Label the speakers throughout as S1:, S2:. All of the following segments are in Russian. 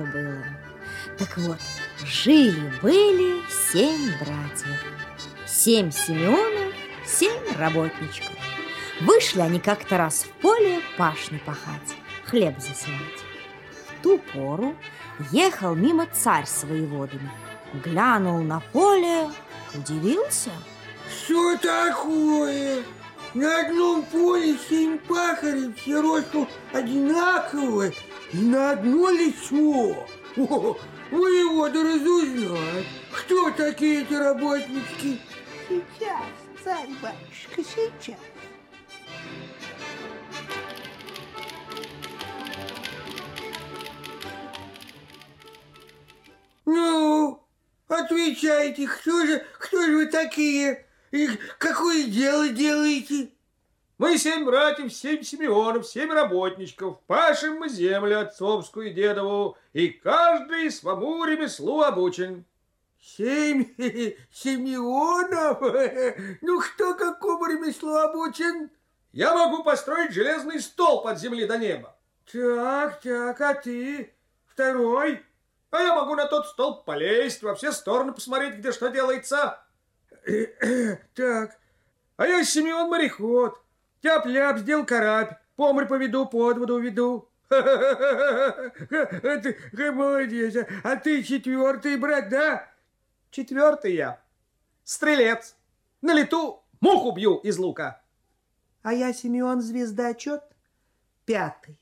S1: Это было. Так вот, жили-были семь братьев. Семь Симеонов, семь работничков. Вышли они как-то раз в поле пашню пахать, хлеб засевать. В ту пору ехал мимо царь с воеводами. Глянул на поле, удивился.
S2: Что такое? На одном поле семь пахарей, все росту одинаковые, на одно лицо. О, воевода разузнает, кто такие эти работнички.
S3: Сейчас, царь-батюшка, сейчас.
S2: Ну, отвечайте, кто же, кто же вы такие? И какое дело делаете?
S4: Мы семь братьев, семь Симеонов, семь работничков. Пашем мы землю отцовскую и дедову, и каждый своему ремеслу обучен.
S2: Семь Симеонов? Ну, кто какому ремеслу обучен?
S4: Я могу построить железный стол под земли до неба.
S2: Так, так, а ты? Второй?
S4: А я могу на тот стол полезть, во все стороны посмотреть, где что делается.
S2: Так, а я Симеон мореход. Тяп-ляп, сделал карабь, по морю поведу, под воду уведу. Ты молодец, а ты четвертый брат, да?
S4: Четвертый я. Стрелец. На лету муху бью из лука.
S3: А я Симеон Звездочет, пятый.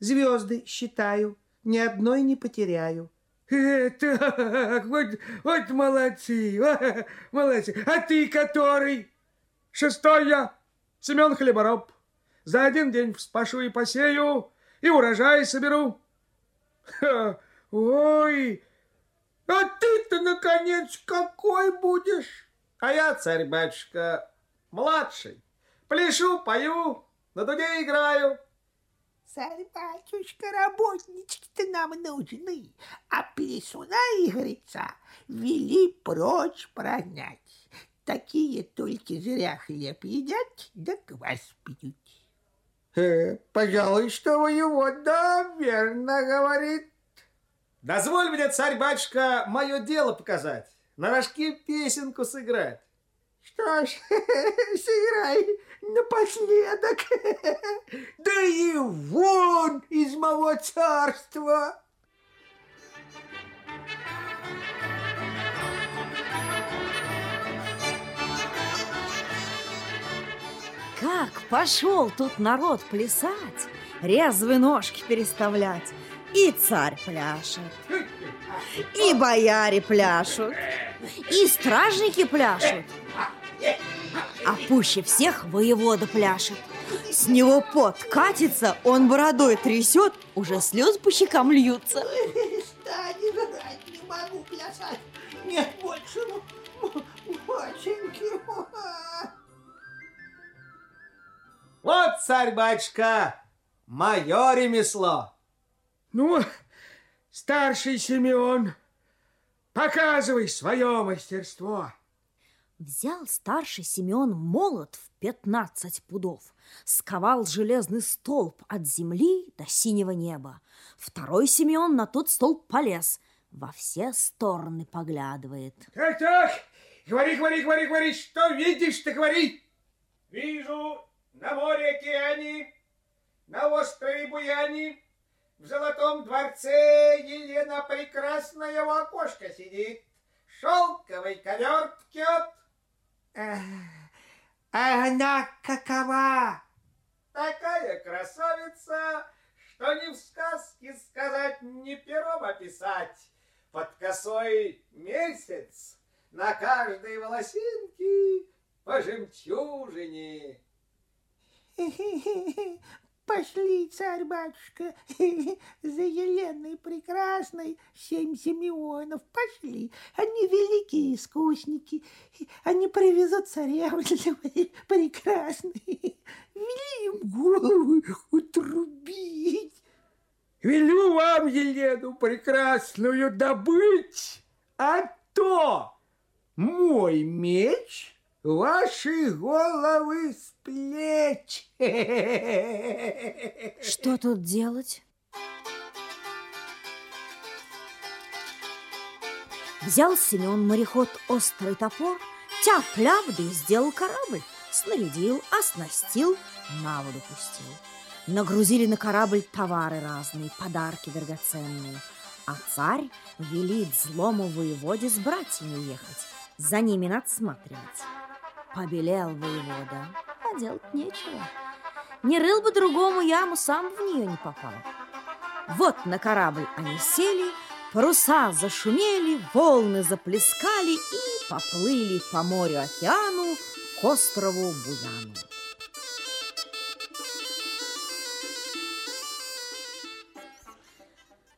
S3: Звезды считаю, ни одной не потеряю.
S2: Так, вот, вот молодцы, молодцы. А ты который?
S4: Шестой я, Семен Хлебороб. За один день вспашу и посею, и урожай соберу.
S2: Ой, а ты-то, наконец, какой будешь?
S4: А я, царь-батюшка, младший. Пляшу, пою, на дуде играю.
S3: Царь-батюшка, работнички-то нам нужны, а плясуна и греца вели прочь прогнать. Такие только зря хлеб едят, да квас пьют.
S2: Э, пожалуй, что воевода верно говорит.
S4: Дозволь мне, царь-батюшка, мое дело показать, на рожке песенку сыграть.
S3: Что ж, сыграй напоследок. Да и вон из моего царства.
S1: Как пошел тут народ плясать, резвые ножки переставлять. И царь пляшет, и бояре пляшут, и стражники пляшут. А пуще всех воевода пляшет. С него пот катится, он бородой трясет, уже слез по щекам льются.
S3: Стань играть, не могу плясать. Нет больше маченьки.
S4: Вот, царь-батюшка, мое ремесло.
S2: Ну, старший Симеон, показывай свое мастерство.
S1: Взял старший Семен молот в пятнадцать пудов, сковал железный столб от земли до синего неба. Второй Семен на тот столб полез, во все стороны поглядывает.
S2: Так, так, говори, говори, говори, говори, что видишь-то, говори.
S4: Вижу на море океане, на острове Буяне, в золотом дворце Елена прекрасная у окошка сидит, шелковый ковер ткет.
S3: А она какова?
S4: Такая красавица, что ни в сказке сказать, ни пером описать. Под косой месяц, на каждой волосинке по жемчужине.
S3: Пошли, царь-батюшка, за Еленой прекрасной семь Симеонов. Пошли, они великие искусники, они привезут царевны прекрасные. Вели им головы утрубить.
S2: Велю вам Елену прекрасную добыть, а то мой меч ваши головы с плеч.
S1: Что тут делать? Взял Семен мореход острый топор, тяп-ляп, да и сделал корабль. Снарядил, оснастил, на воду пустил. Нагрузили на корабль товары разные, подарки драгоценные. А царь велит злому воеводе с братьями ехать, за ними надсматривать. Побелел воевода, а делать нечего. Не рыл бы другому яму, сам в нее не попал. Вот на корабль они сели, паруса зашумели, волны заплескали и поплыли по морю-океану к острову Буяну.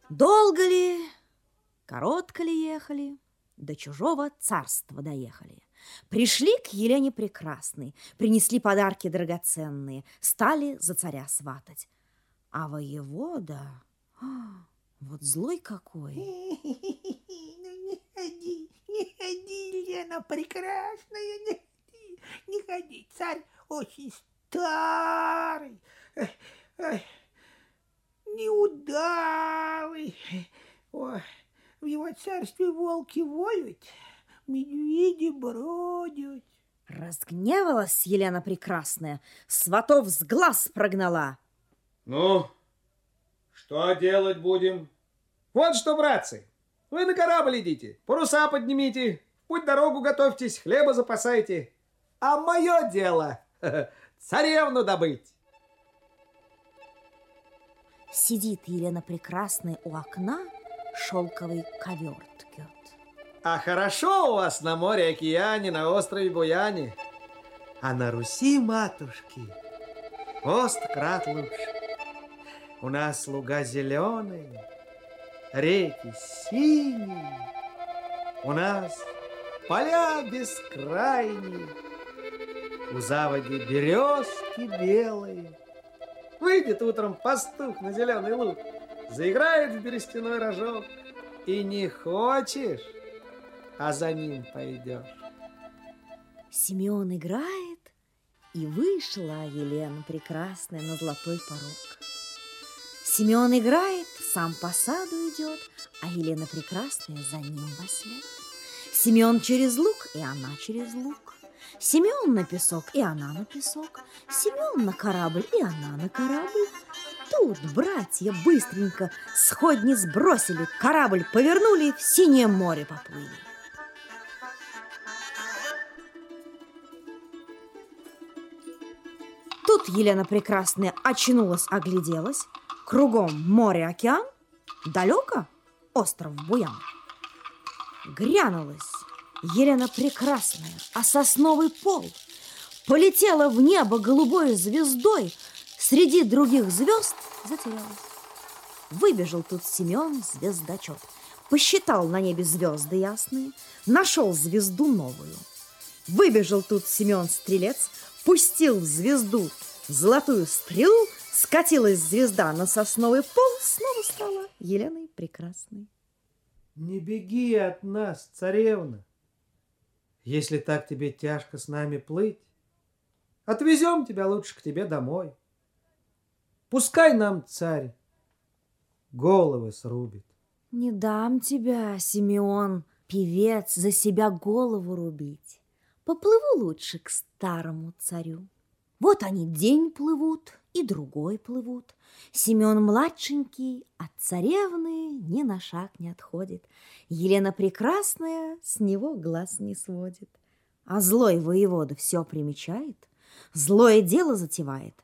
S1: Долго ли, коротко ли ехали, до чужого царства доехали. Пришли к Елене Прекрасной, принесли подарки драгоценные, стали за царя сватать. А воевода, вот злой какой.
S3: Ну, не ходи, не ходи, Лена прекрасная, не ходи, не ходи. Царь очень старый, неудалый. Ой, в его царстве волки воют, медведи бродят.
S1: Разгневалась Елена Прекрасная, сватов с глаз прогнала.
S4: Ну, что делать будем?
S2: Вот что, братцы, вы на корабль идите, паруса поднимите, в путь дорогу готовьтесь, хлеба запасайте. А мое дело царевну добыть.
S1: Сидит Елена Прекрасная у окна, шелковый ковер ткет.
S2: А хорошо у вас на море-океане, на острове Буяне. А на Руси, матушки, ост-крат лучше. У нас луга зеленые, реки синие. У нас поля бескрайние, у заводи березки белые. Выйдет утром пастух на зеленый луг, заиграет в берестяной рожок, и не хочешь, а за ним пойдешь.
S1: Симеон играет, и вышла Елена Прекрасная на золотой порог. Семен играет, сам по саду идет, а Елена Прекрасная за ним вослед. Семен через лук, и она через лук. Семен на песок, и она на песок. Семен на корабль, и она на корабль. Тут братья быстренько сходни сбросили, корабль повернули, в синее море поплыли. Тут Елена Прекрасная очнулась, огляделась. Кругом море-океан, далеко остров Буян. Грянулась Елена Прекрасная, а сосновый пол полетела в небо голубой звездой, среди других звезд затерялась. Выбежал тут Семен звездочет, посчитал на небе звезды ясные, нашел звезду новую. Выбежал тут Семен Стрелец, пустил в звезду золотую стрелу, скатилась звезда на сосновый пол, снова стала Еленой Прекрасной.
S2: Не беги от нас, царевна. Если так тебе тяжко с нами плыть, отвезем тебя лучше к тебе домой. Пускай нам царь головы срубит.
S1: Не дам тебя, Симеон, певец, за себя голову рубить. Поплыву лучше к старому царю. Вот они день плывут и другой плывут. Семен младшенький от царевны ни на шаг не отходит. Елена прекрасная с него глаз не сводит. А злой воевода все примечает, злое дело затевает.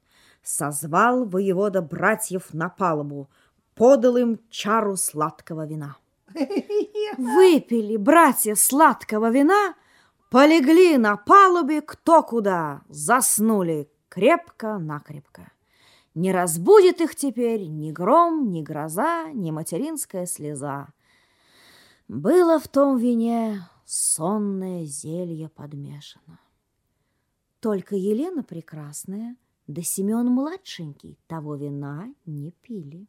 S1: Созвал воевода братьев на палубу, подал им чару сладкого вина. Выпили братья сладкого вина, полегли на палубе кто куда, заснули крепко-накрепко. Не разбудит их теперь ни гром, ни гроза, ни материнская слеза. Было в том вине сонное зелье подмешано. Только Елена Прекрасная да Семен Младшенький того вина не пили.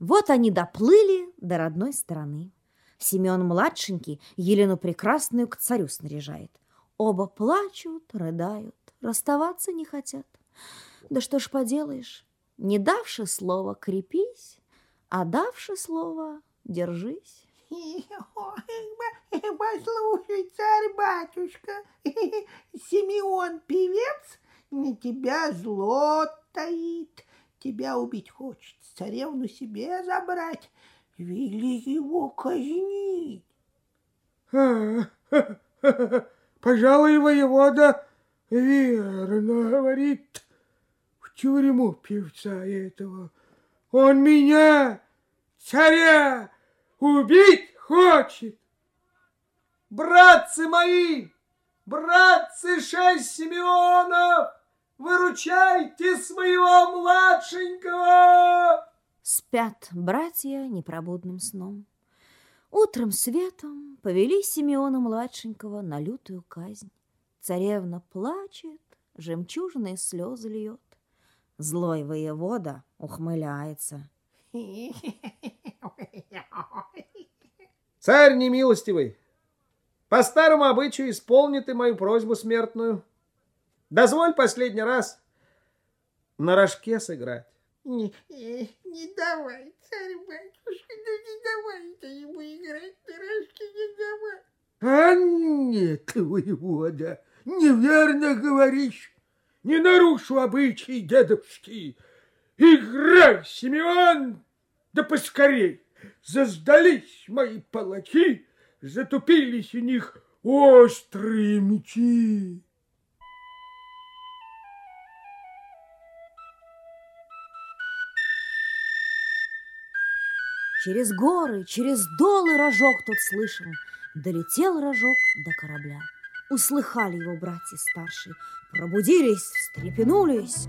S1: Вот они доплыли до родной страны. Семен Младшенький Елену Прекрасную к царю снаряжает. Оба плачут, рыдают, расставаться не хотят. Да что ж поделаешь, не давши слова крепись, а давши слово держись.
S3: Послушай, царь-батюшка, Симеон певец на тебя зло таит, тебя убить хочет, царевну себе забрать, вели его казнить.
S5: Пожалуй, воевода верно говорит в тюрьму певца этого. Он меня, царя, убить хочет.
S2: Братцы мои, братцы шесть Симеонов, выручайте своего младшенького!
S1: Спят братья непробудным сном. Утром светом повели Симеона младшенького на лютую казнь. Царевна плачет, жемчужные слезы льет. Злой воевода ухмыляется.
S2: Царь немилостивый, по старому обычаю исполни ты мою просьбу смертную. Дозволь последний раз на рожке сыграть.
S3: Не, не, не давай, царь-батюшка, да не давай ему играть на рожке, не давай.
S5: А нет, воевода, неверно говоришь. Не нарушу обычаи дедовские. Играй, Симеон, да поскорей. Заздались мои палачи, затупились у них острые мечи.
S1: Через горы, через долы рожок тот слышен. Долетел рожок до корабля. Услыхали его братья старшие, пробудились, встрепенулись.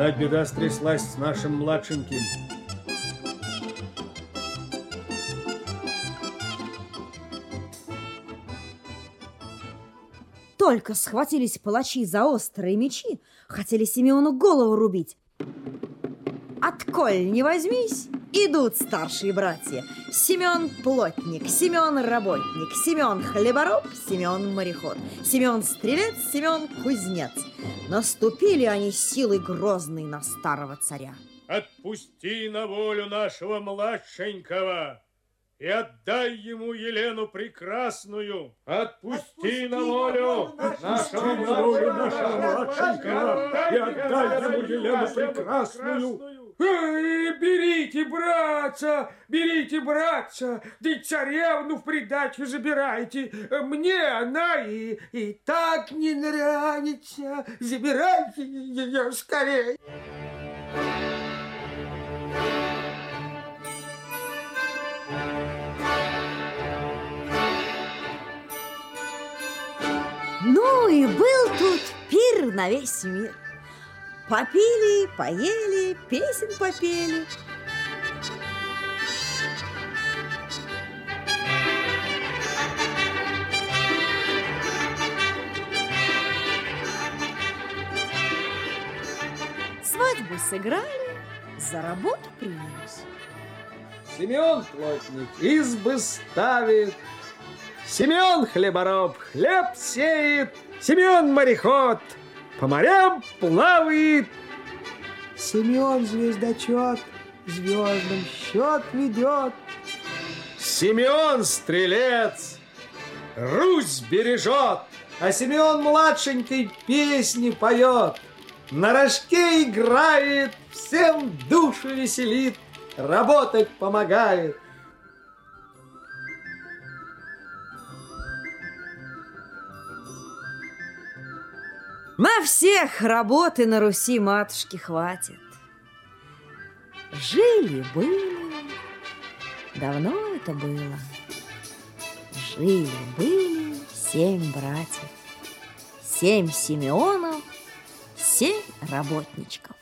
S2: Знать беда стряслась с нашим младшеньким.
S1: Только схватились палачи за острые мечи, хотели Симеону голову рубить. Отколь не возьмись, идут старшие братья. Семен плотник, Семен работник, Семен хлебороб, Семен мореход, Семен стрелец, Семен кузнец. Наступили они силой грозной на старого царя.
S4: Отпусти на волю нашего младшенького и отдай ему Елену Прекрасную. Отпусти, на волю нашего
S5: на волю нашего
S4: младшенького
S5: младшенького и отдай ему Елену Прекрасную. Эй, берите, братца, берите, братца, да царевну в придачу забирайте. Мне она и, и так не нравится. Забирайте ее скорее.
S1: Ну и был тут пир на весь мир. Попили, поели, песен попели. Свадьбу сыграли, за работу принялись.
S2: Семен плотник избы ставит, Семен хлебороб хлеб сеет, Семен мореход по морям плавает.
S5: Семен звездочет звездным счет ведет.
S2: Семен стрелец Русь бережет, а Семен младшенькой песни поет. На рожке играет, всем душу веселит, работать помогает.
S1: На всех работы на Руси матушки хватит. Жили-были, давно это было. Жили-были семь братьев, семь Симеонов, семь работничков.